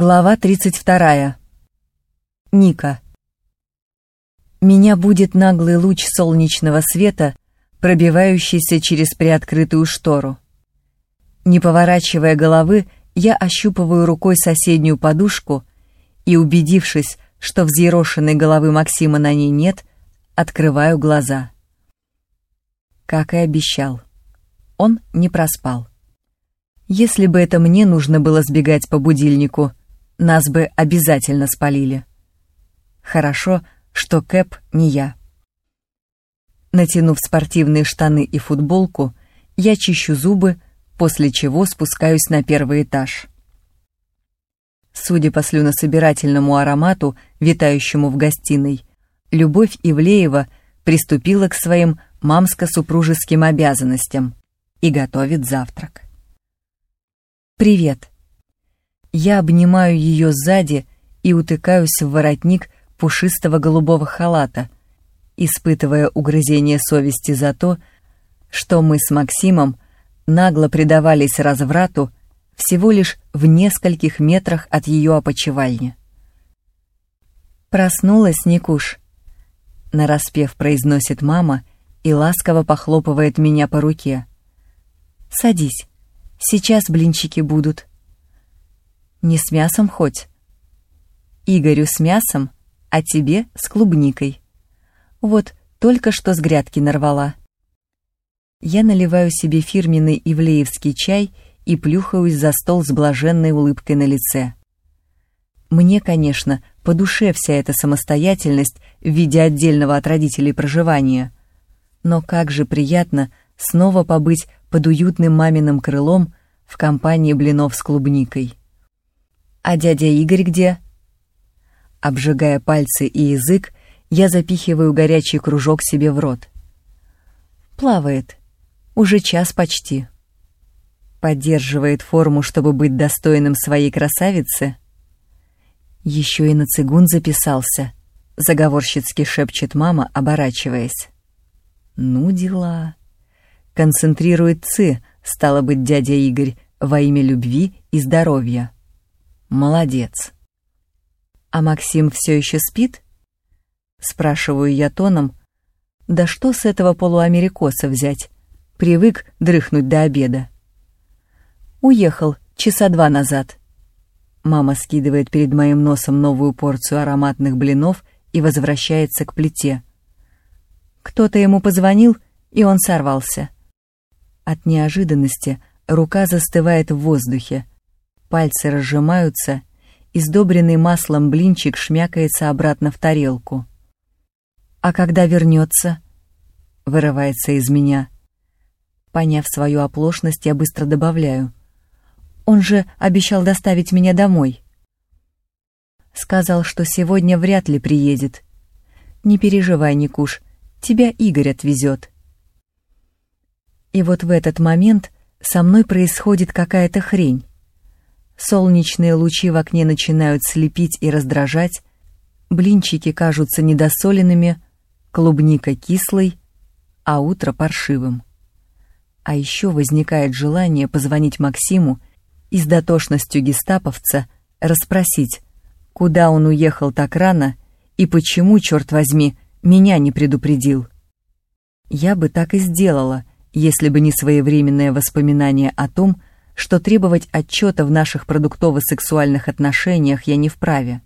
Глава 32. Ника. Меня будет наглый луч солнечного света, пробивающийся через приоткрытую штору. Не поворачивая головы, я ощупываю рукой соседнюю подушку и, убедившись, что взъерошенной головы Максима на ней нет, открываю глаза. Как и обещал. Он не проспал. Если бы это мне нужно было сбегать по будильнику, нас бы обязательно спалили. Хорошо, что Кэп не я. Натянув спортивные штаны и футболку, я чищу зубы, после чего спускаюсь на первый этаж. Судя по слюнособирательному аромату, витающему в гостиной, Любовь Ивлеева приступила к своим мамско-супружеским обязанностям и готовит завтрак. «Привет!» Я обнимаю ее сзади и утыкаюсь в воротник пушистого голубого халата, испытывая угрызение совести за то, что мы с Максимом нагло предавались разврату всего лишь в нескольких метрах от ее опочивальни. «Проснулась, Никуш», — нараспев произносит мама и ласково похлопывает меня по руке. «Садись, сейчас блинчики будут». Не с мясом хоть? Игорю с мясом, а тебе с клубникой. Вот только что с грядки нарвала. Я наливаю себе фирменный ивлеевский чай и плюхаюсь за стол с блаженной улыбкой на лице. Мне, конечно, по душе вся эта самостоятельность в виде отдельного от родителей проживания. Но как же приятно снова побыть под уютным маминым крылом в компании блинов с клубникой. «А дядя Игорь где?» Обжигая пальцы и язык, я запихиваю горячий кружок себе в рот. Плавает. Уже час почти. Поддерживает форму, чтобы быть достойным своей красавицы. Еще и на цигун записался, заговорщицки шепчет мама, оборачиваясь. Ну дела. Концентрирует ци, стало быть, дядя Игорь, во имя любви и здоровья. Молодец. А Максим все еще спит? Спрашиваю я тоном. Да что с этого полуамерикоса взять? Привык дрыхнуть до обеда. Уехал часа два назад. Мама скидывает перед моим носом новую порцию ароматных блинов и возвращается к плите. Кто-то ему позвонил, и он сорвался. От неожиданности рука застывает в воздухе, Пальцы разжимаются, и сдобренный маслом блинчик шмякается обратно в тарелку. «А когда вернется?» — вырывается из меня. Поняв свою оплошность, я быстро добавляю. «Он же обещал доставить меня домой». Сказал, что сегодня вряд ли приедет. «Не переживай, Никуш, тебя Игорь отвезет». И вот в этот момент со мной происходит какая-то хрень. Солнечные лучи в окне начинают слепить и раздражать, блинчики кажутся недосоленными, клубника кислой, а утро паршивым. А еще возникает желание позвонить Максиму и с дотошностью гестаповца расспросить, куда он уехал так рано и почему, черт возьми, меня не предупредил. Я бы так и сделала, если бы не своевременное воспоминание о том, что требовать отчета в наших продуктово-сексуальных отношениях я не вправе.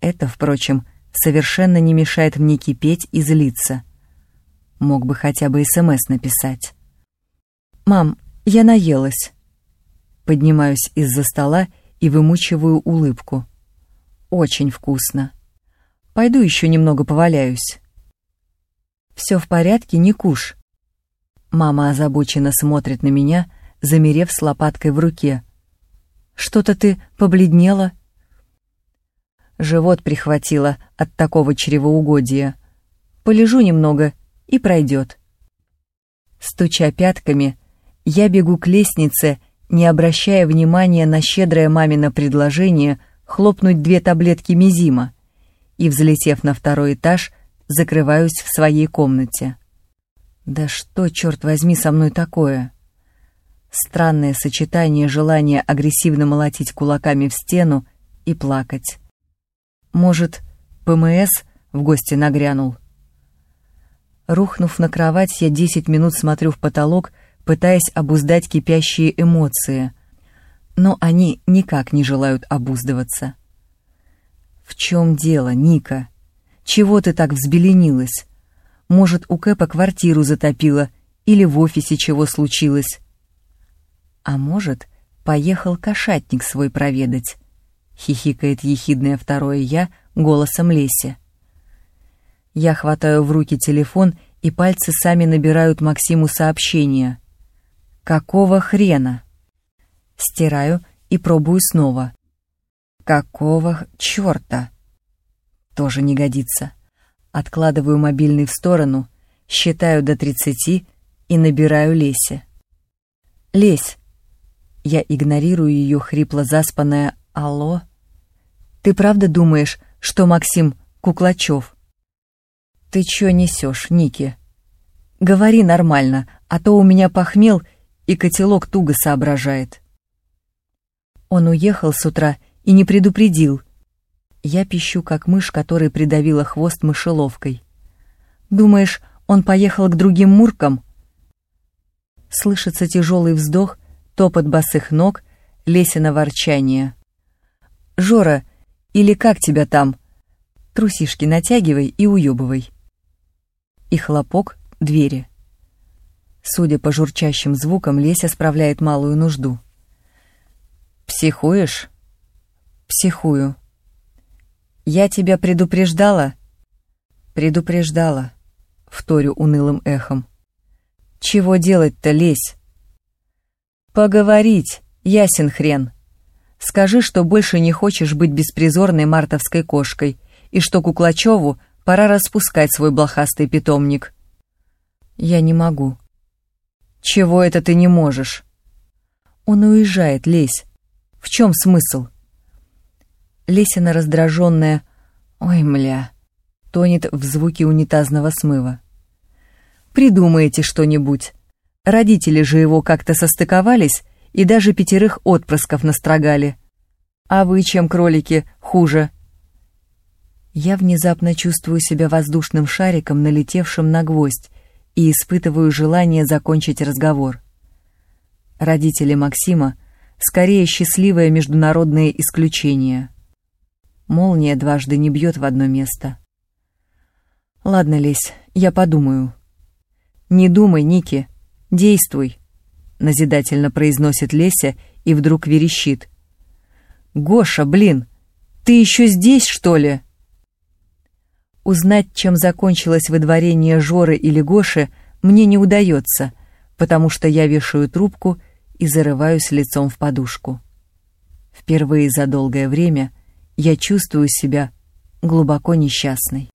Это, впрочем, совершенно не мешает мне кипеть и злиться. Мог бы хотя бы СМС написать. «Мам, я наелась». Поднимаюсь из-за стола и вымучиваю улыбку. «Очень вкусно. Пойду еще немного поваляюсь». «Все в порядке, не куш». Мама озабоченно смотрит на меня, замерев с лопаткой в руке. «Что-то ты побледнела?» Живот прихватило от такого чревоугодия. Полежу немного и пройдет. Стуча пятками, я бегу к лестнице, не обращая внимания на щедрое мамино предложение хлопнуть две таблетки мизима, и, взлетев на второй этаж, закрываюсь в своей комнате. Да что, черт возьми, со мной такое? Странное сочетание желания агрессивно молотить кулаками в стену и плакать. Может, ПМС в гости нагрянул? Рухнув на кровать, я десять минут смотрю в потолок, пытаясь обуздать кипящие эмоции. Но они никак не желают обуздываться. «В чем дело, Ника? Чего ты так взбеленилась? Может, у Кэпа квартиру затопило или в офисе чего случилось?» А может, поехал кошатник свой проведать? Хихикает ехидное второе «я» голосом Леси. Я хватаю в руки телефон, и пальцы сами набирают Максиму сообщение. «Какого хрена?» Стираю и пробую снова. «Какого черта?» Тоже не годится. Откладываю мобильный в сторону, считаю до тридцати и набираю Лесе. «Лесь, я игнорирую ее хрипло-заспанное «Алло?» «Ты правда думаешь, что Максим Куклачев?» «Ты чё несешь, Ники?» «Говори нормально, а то у меня похмел, и котелок туго соображает». Он уехал с утра и не предупредил. Я пищу, как мышь, которой придавила хвост мышеловкой. «Думаешь, он поехал к другим муркам?» Слышится тяжелый вздох, топот босых ног, лесено ворчание. «Жора, или как тебя там? Трусишки натягивай и уебывай». И хлопок двери. Судя по журчащим звукам, Леся справляет малую нужду. «Психуешь?» «Психую». «Я тебя предупреждала?» «Предупреждала», — вторю унылым эхом. «Чего делать-то, лезь?» «Поговорить, ясен хрен. Скажи, что больше не хочешь быть беспризорной мартовской кошкой, и что Куклачеву пора распускать свой блохастый питомник». «Я не могу». «Чего это ты не можешь?» «Он уезжает, Лесь. В чем смысл?» Лесина раздраженная «Ой, мля!» тонет в звуке унитазного смыва. «Придумайте что-нибудь. Родители же его как-то состыковались и даже пятерых отпрысков настрогали. А вы чем, кролики, хуже? Я внезапно чувствую себя воздушным шариком, налетевшим на гвоздь, и испытываю желание закончить разговор. Родители Максима — скорее счастливое международное исключение. Молния дважды не бьет в одно место. Ладно, Лесь, я подумаю. Не думай, Ники, Действуй!» — назидательно произносит Леся и вдруг верещит. «Гоша, блин, ты еще здесь, что ли?» Узнать, чем закончилось выдворение Жоры или Гоши, мне не удается, потому что я вешаю трубку и зарываюсь лицом в подушку. Впервые за долгое время я чувствую себя глубоко несчастной.